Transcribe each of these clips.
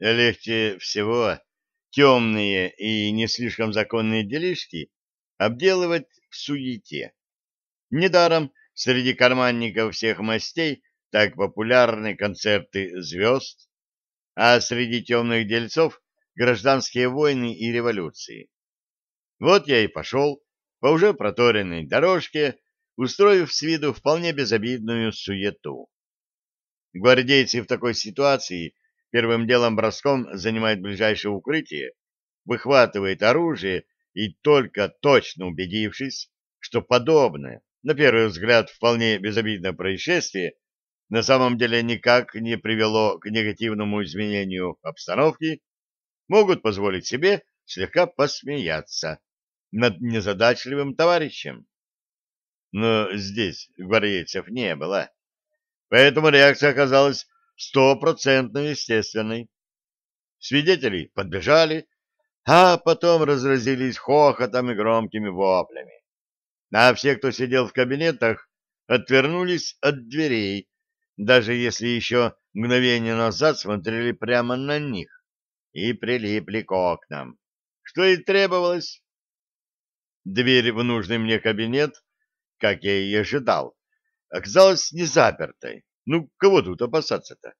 Легче всего темные и не слишком законные делишки обделывать в суете. Недаром среди карманников всех мастей так популярны концерты звезд, а среди темных дельцов гражданские войны и революции. Вот я и пошел по уже проторенной дорожке, устроив с виду вполне безобидную суету. Гвардейцы в такой ситуации первым делом броском занимают ближайшее укрытие, выхватывает оружие и только точно убедившись, что подобное, на первый взгляд, вполне безобидное происшествие, на самом деле никак не привело к негативному изменению обстановки, могут позволить себе слегка посмеяться над незадачливым товарищем. Но здесь гвардейцев не было, поэтому реакция оказалась стопроцентно естественной. Свидетели подбежали, а потом разразились хохотом и громкими воплями. А все, кто сидел в кабинетах, отвернулись от дверей, даже если еще мгновение назад смотрели прямо на них и прилипли к окнам, что и требовалось. Дверь в нужный мне кабинет, как я и ожидал, оказалась не запертой. Ну, кого тут опасаться-то?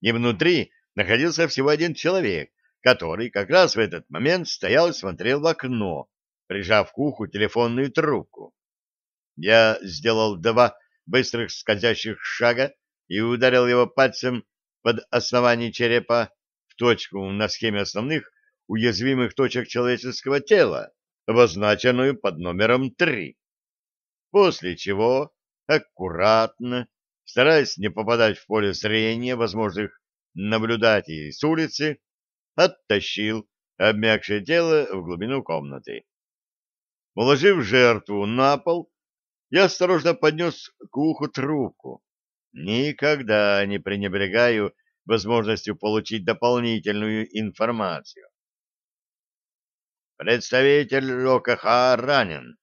И внутри находился всего один человек, который как раз в этот момент стоял и смотрел в окно, прижав к уху телефонную трубку. Я сделал два быстрых скользящих шага и ударил его пальцем под основание черепа в точку на схеме основных уязвимых точек человеческого тела, обозначенную под номером три. После чего, аккуратно, стараясь не попадать в поле зрения возможных наблюдателей с улицы, оттащил обмякшее тело в глубину комнаты. Уложив жертву на пол, я осторожно поднес к уху трубку. Никогда не пренебрегаю возможностью получить дополнительную информацию. Представитель ОКХ ранен,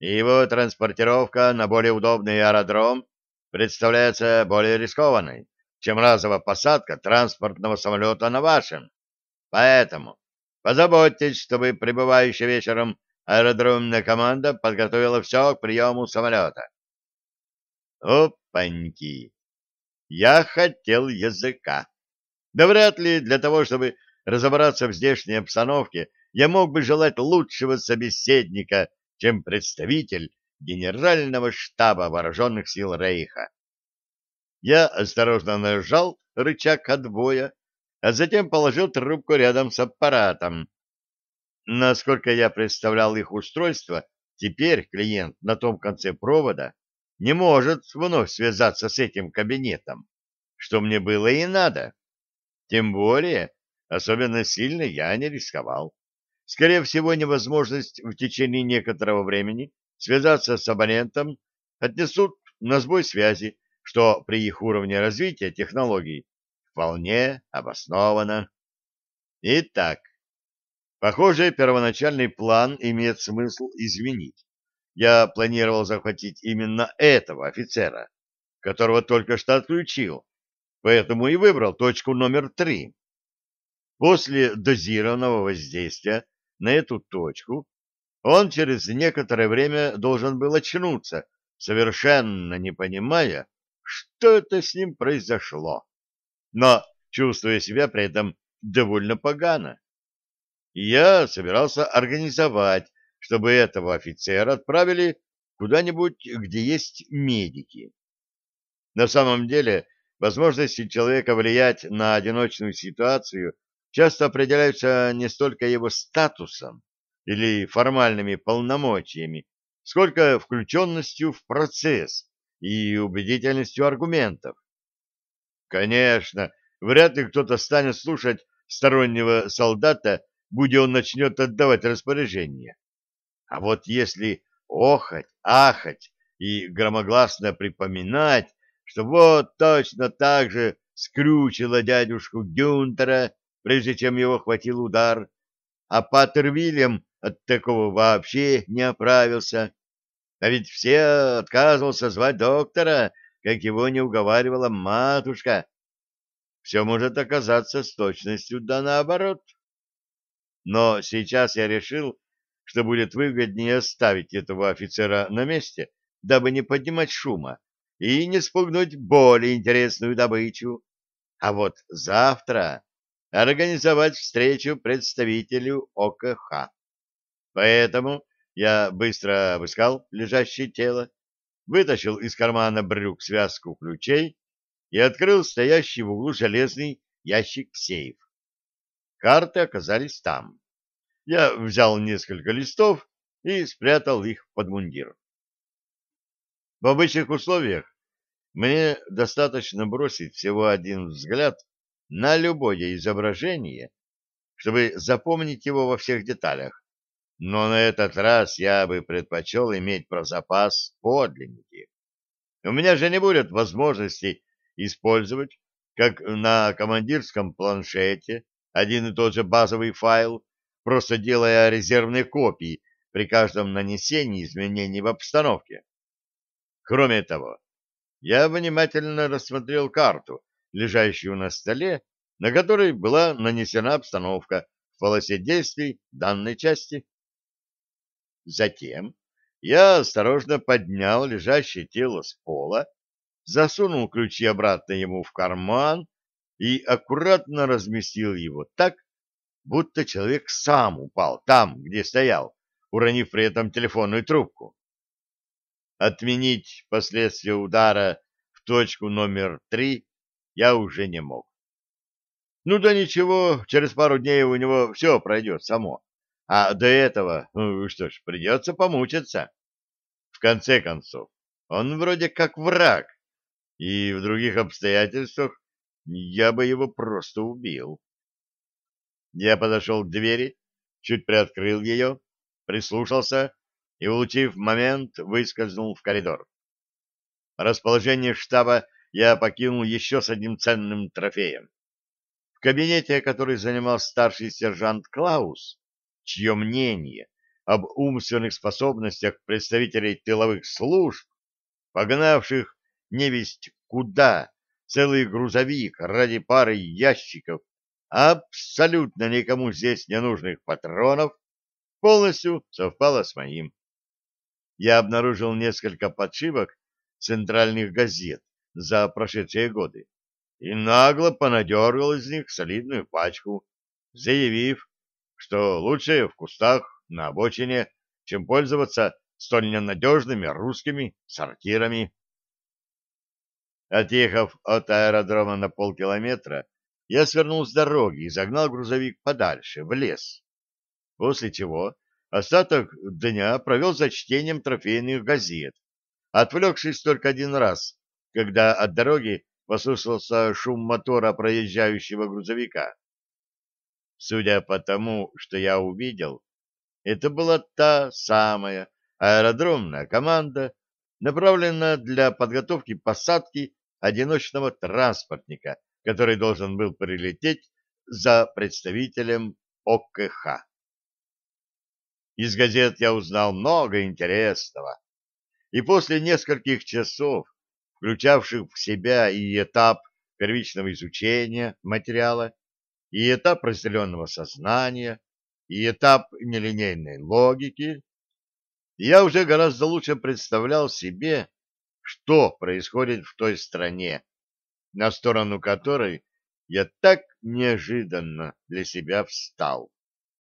и его транспортировка на более удобный аэродром представляется более рискованной, чем разовая посадка транспортного самолета на вашем. Поэтому позаботьтесь, чтобы прибывающая вечером аэродромная команда подготовила все к приему самолета. Опаньки! Я хотел языка. Да вряд ли для того, чтобы разобраться в здешней обстановке, я мог бы желать лучшего собеседника, чем представитель Генерального штаба вооруженных сил Рейха. Я осторожно нажал рычаг отбоя, а затем положил трубку рядом с аппаратом. Насколько я представлял их устройство, теперь клиент на том конце провода не может вновь связаться с этим кабинетом, что мне было и надо. Тем более, особенно сильно я не рисковал. Скорее всего, невозможность в течение некоторого времени связаться с абонентом отнесут на сбой связи, что при их уровне развития технологий вполне обосновано. Итак, похоже, первоначальный план имеет смысл изменить я планировал захватить именно этого офицера, которого только что отключил, поэтому и выбрал точку номер три. После дозированного воздействия на эту точку он через некоторое время должен был очнуться, совершенно не понимая, что это с ним произошло, но чувствуя себя при этом довольно погано. я собирался организовать чтобы этого офицера отправили куда-нибудь, где есть медики. На самом деле, возможности человека влиять на одиночную ситуацию часто определяются не столько его статусом или формальными полномочиями, сколько включенностью в процесс и убедительностью аргументов. Конечно, вряд ли кто-то станет слушать стороннего солдата, будь он начнет отдавать распоряжения. А вот если охать, ахать и громогласно припоминать, что вот точно так же скрючило дядюшку Гюнтера, прежде чем его хватил удар, а Паттер Вильям от такого вообще не оправился. А ведь все отказывался звать доктора, как его не уговаривала матушка. все может оказаться с точностью да наоборот. Но сейчас я решил, что будет выгоднее оставить этого офицера на месте, дабы не поднимать шума и не спугнуть более интересную добычу. А вот завтра организовать встречу представителю ОКХ. Поэтому я быстро обыскал лежащее тело, вытащил из кармана брюк связку ключей и открыл стоящий в углу железный ящик-сейф. Карты оказались там. Я взял несколько листов и спрятал их под мундир. В обычных условиях мне достаточно бросить всего один взгляд на любое изображение, чтобы запомнить его во всех деталях, но на этот раз я бы предпочел иметь про запас подлинники. У меня же не будет возможности использовать, как на командирском планшете, один и тот же базовый файл, просто делая резервные копии при каждом нанесении изменений в обстановке. Кроме того, я внимательно рассмотрел карту, лежащую на столе, на которой была нанесена обстановка в полосе действий данной части. Затем я осторожно поднял лежащее тело с пола, засунул ключи обратно ему в карман и аккуратно разместил его так, будто человек сам упал там, где стоял, уронив при этом телефонную трубку. Отменить последствия удара в точку номер три я уже не мог. Ну да ничего, через пару дней у него все пройдет само. А до этого, ну что ж, придется помучиться. В конце концов, он вроде как враг, и в других обстоятельствах я бы его просто убил. Я подошел к двери, чуть приоткрыл ее, прислушался и, улучив момент, выскользнул в коридор. Расположение штаба я покинул еще с одним ценным трофеем. В кабинете, который занимал старший сержант Клаус, чье мнение об умственных способностях представителей тыловых служб, погнавших невесть куда целый грузовик ради пары ящиков абсолютно никому здесь не нужных патронов, полностью совпало с моим. Я обнаружил несколько подшивок центральных газет за прошедшие годы и нагло понадергал из них солидную пачку, заявив, что лучше в кустах на обочине, чем пользоваться столь ненадежными русскими сортирами. Отъехав от аэродрома на полкилометра, я свернул с дороги и загнал грузовик подальше, в лес, после чего остаток дня провел за чтением трофейных газет, отвлекшись только один раз, когда от дороги послышался шум мотора проезжающего грузовика. Судя по тому, что я увидел, это была та самая аэродромная команда, направленная для подготовки посадки одиночного транспортника, который должен был прилететь за представителем ОКХ. Из газет я узнал много интересного, и после нескольких часов, включавших в себя и этап первичного изучения материала, и этап разделенного сознания, и этап нелинейной логики, я уже гораздо лучше представлял себе, что происходит в той стране, на сторону которой я так неожиданно для себя встал.